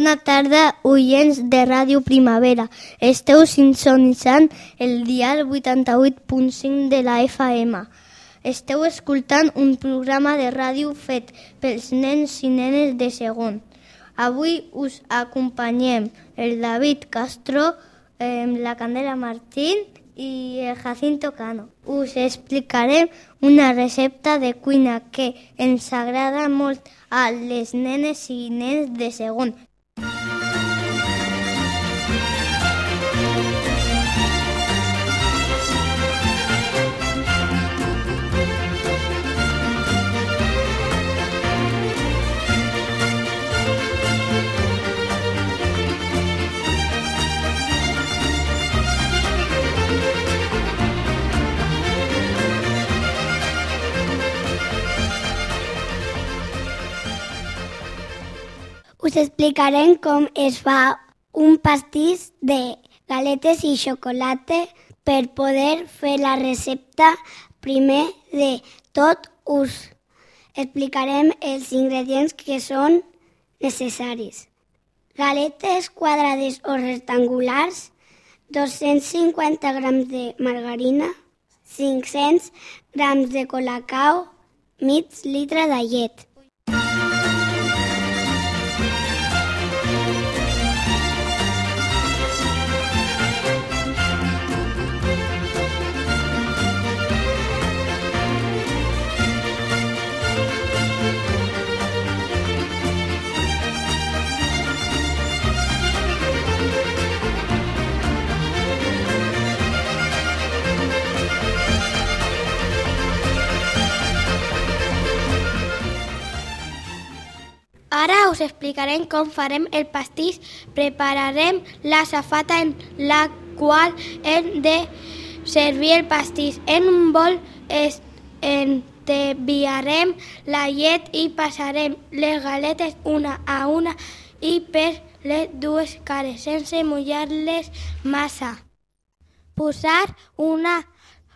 Bona tarda, oients de Ràdio Primavera. Esteu sintonitzant el dial 88.5 de la FM. Esteu escoltant un programa de ràdio fet pels nens i nenes de segon. Avui us acompanyem el David Castro, eh, la Candela Martín i el Jacinto Cano. Us explicarem una recepta de cuina que ens agrada molt a les nenes i nens de segon. Us explicarem com es fa un pastís de galetes i xocolata per poder fer la recepta. Primer de tot us explicarem els ingredients que són necessaris. Galetes quadrades o rectangulars, 250 grams de margarina, 500 grams de colacao, mig litre de llet. Us explicarem com farem el pastís. Prepararem la safata en la qual hem de servir el pastís. En un bol enviarem la llet i passarem les galetes una a una i per les dues cares sense mullar-les massa. Posar una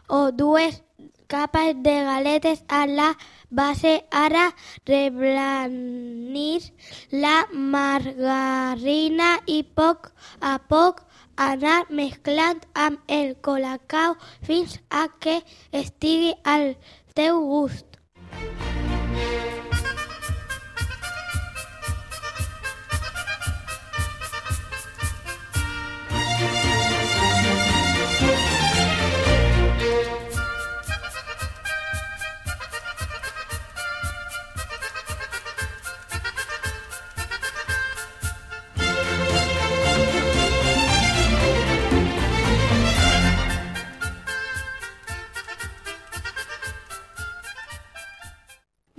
o dues capes de galetes a la base. Ara reblanir la margarina i poc a poc anar mesclant amb el colacao fins a que estigui al teu gust.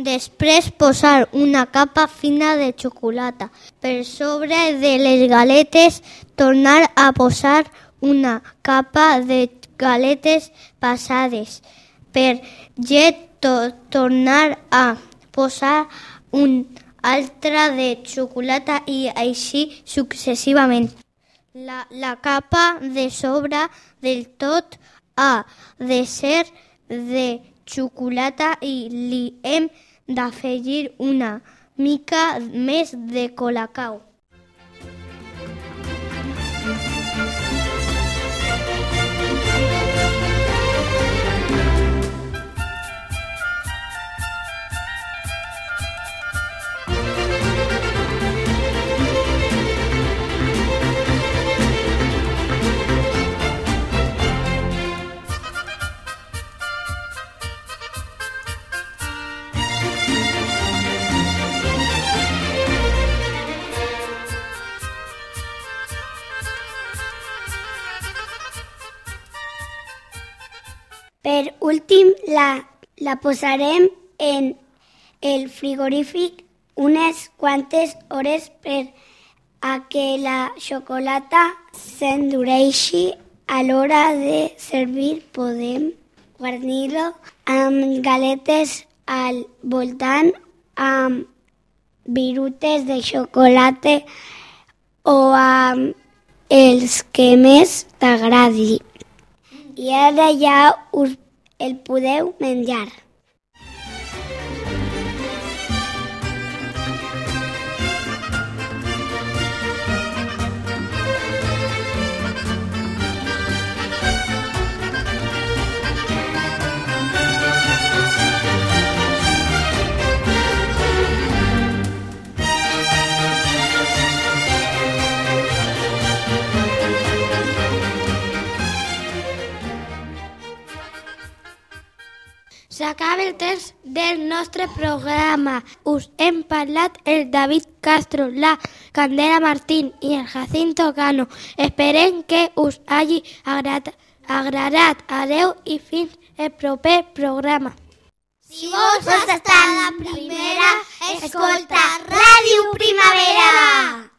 Després posar una capa fina de xocolata per sobre de les galetes, tornar a posar una capa de galetes passades per llet, to tornar a posar un altra de xocolata i així successivament. La, la capa de sobre del tot ha de ser de xocolata i li hem d'afegir una mica més de colacao. Per últim, la, la posarem en el frigorífic unes quantes hores per a que la xocolata s'endureixi. A l'hora de servir podem guarnir-lo amb galetes al voltant, amb virutes de xocolata o amb els que més t'agradi. I ara ja us el podeu menjar. S'acaba el temps del nostre programa. Us hem parlat el David Castro, la Candela Martín i el Jacinto Cano. Esperem que us hagi agradat. agradat. Adeu i fins el proper programa. Si vols estar la primera, escolta Ràdio Primavera.